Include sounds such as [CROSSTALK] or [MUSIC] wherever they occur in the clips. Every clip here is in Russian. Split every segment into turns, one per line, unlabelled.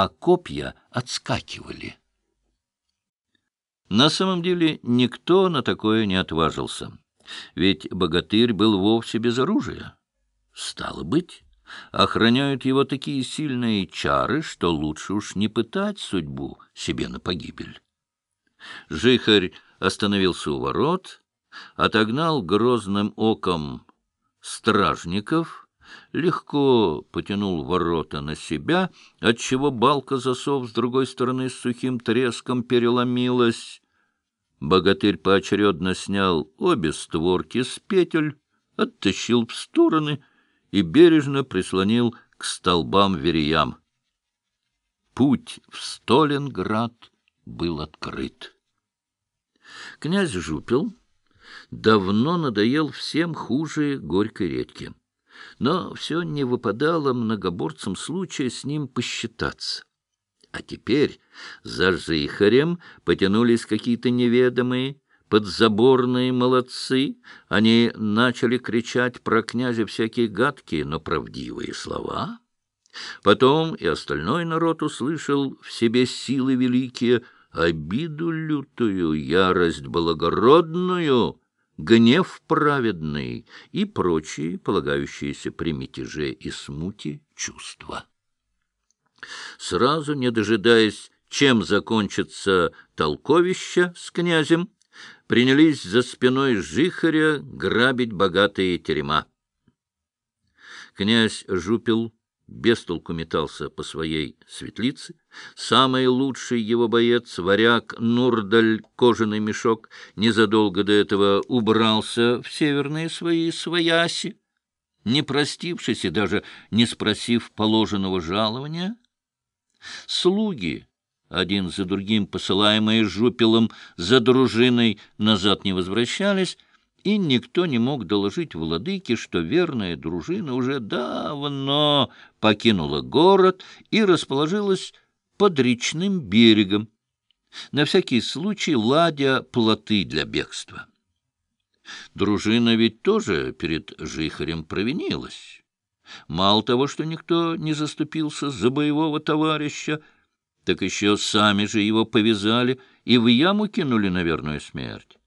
а копья отскакивали. На самом деле никто на такое не отважился, ведь богатырь был вовсе без оружия. Стало быть, охраняют его такие сильные чары, что лучше уж не пытать судьбу себе на погибель. Жихарь остановился у ворот, отогнал грозным оком стражников — легко потянул ворота на себя, отчего балка засов с другой стороны с сухим треском переломилась. Богатырь поочередно снял обе створки с петель, оттащил в стороны и бережно прислонил к столбам-вереям. Путь в Сталинград был открыт. Князь Жупел давно надоел всем хуже горькой редьки но все не выпадало многоборцам случая с ним посчитаться. А теперь за жихарем потянулись какие-то неведомые, подзаборные молодцы. Они начали кричать про князя всякие гадкие, но правдивые слова. Потом и остальной народ услышал в себе силы великие, обиду лютую, ярость благородную — гнев праведный и прочие, полагающиеся при мятеже и смуте, чувства. Сразу, не дожидаясь, чем закончится толковище с князем, принялись за спиной жихаря грабить богатые терема. Князь Жупил без толку метался по своей светлице. Самый лучший его боец, варяг Нурдаль, кожаный мешок, незадолго до этого убрался в северные свои свояси, не простившись и даже не спросив положенного жалования. Слуги, один за другим посылаемые жупелом за дружиной, назад не возвращались, и никто не мог доложить владыке, что верная дружина уже давно покинула город и расположилась под речным берегом, на всякий случай ладя плоты для бегства. Дружина ведь тоже перед Жихарем провинилась. Мало того, что никто не заступился за боевого товарища, так еще сами же его повязали и в яму кинули на верную смерть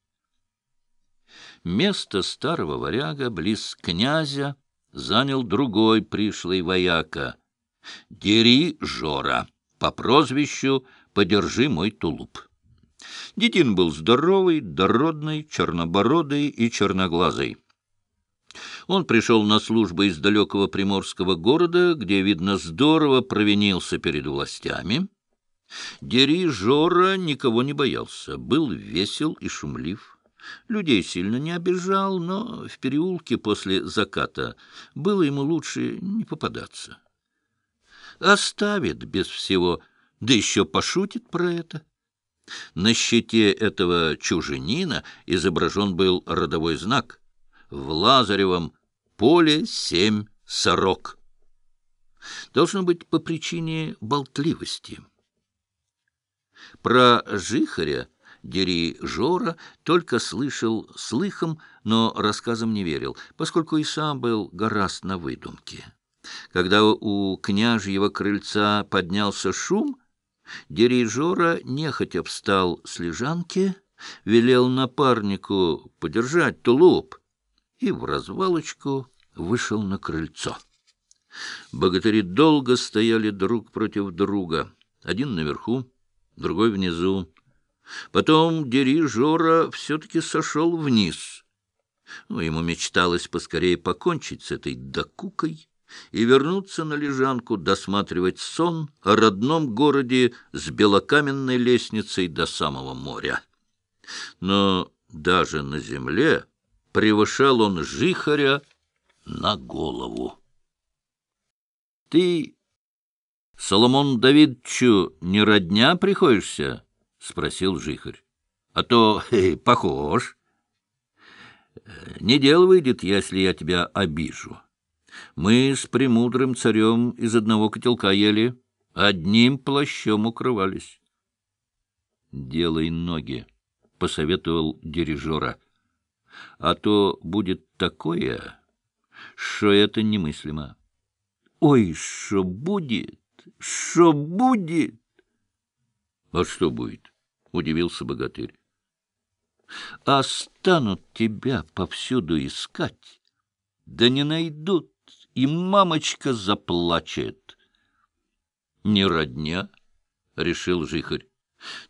место старого варяга близ князя занял другой пришлый вояка — Дери Жора, по прозвищу «Подержи мой тулуп». Детин был здоровый, дородный, чернобородый и черноглазый. Он пришел на службу из далекого приморского города, где, видно, здорово провинился перед властями. Дери Жора никого не боялся, был весел и шумлив. Людей сильно не обижал, но в переулке после заката было ему лучше не попадаться. Оставит без всего, да еще пошутит про это. На щите этого чуженина изображен был родовой знак. В Лазаревом поле семь сорок. Должно быть по причине болтливости. Про Жихаря Дери Жора только слышал слыхом, но рассказам не верил, поскольку и сам был гораст на выдумке. Когда у княжьего крыльца поднялся шум, Жора нехотя встал с лежанки, велел напарнику подержать тулуп и в развалочку вышел на крыльцо. Богатыри долго стояли друг против друга, один наверху, другой внизу. Потом дирижера все-таки сошел вниз. Ну, ему мечталось поскорее покончить с этой докукой и вернуться на лежанку, досматривать сон о родном городе с белокаменной лестницей до самого моря. Но даже на земле превышал он жихаря на голову. — Ты, Соломон Давидчу, не родня приходишься? — спросил жихарь. — А то [LAUGHS] э, похож. — Не дело выйдет, если я тебя обижу. Мы с премудрым царем из одного котелка ели, одним плащом укрывались. — Делай ноги, — посоветовал дирижера. — А то будет такое, что это немыслимо. — Ой, что будет? Что будет? — А что будет? — удивился богатырь. — А станут тебя повсюду искать, да не найдут, и мамочка заплачет. — Не родня, — решил жихарь.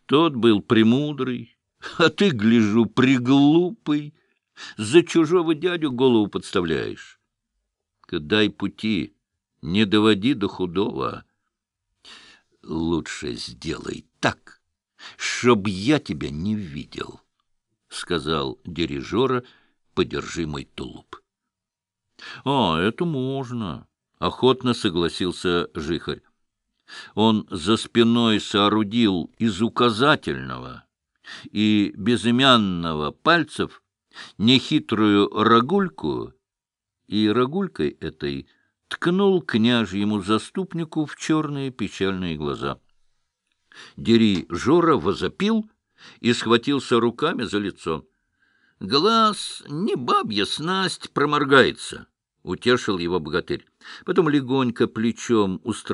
Тот был премудрый, а ты, гляжу, приглупый. За чужого дядю голову подставляешь. Дай пути, не доводи до худого. Лучше сделай так, чтоб я тебя не видел, — сказал дирижера, — подержи мой тулуп. — А, это можно, — охотно согласился Жихарь. Он за спиной соорудил из указательного и безымянного пальцев нехитрую рогульку, и рогулькой этой ткнул княжьему заступнику в черные печальные глаза. Дери Жора возопил и схватился руками за лицо. — Глаз не бабья снасть проморгается, — утешил его богатырь. Потом легонько плечом устроил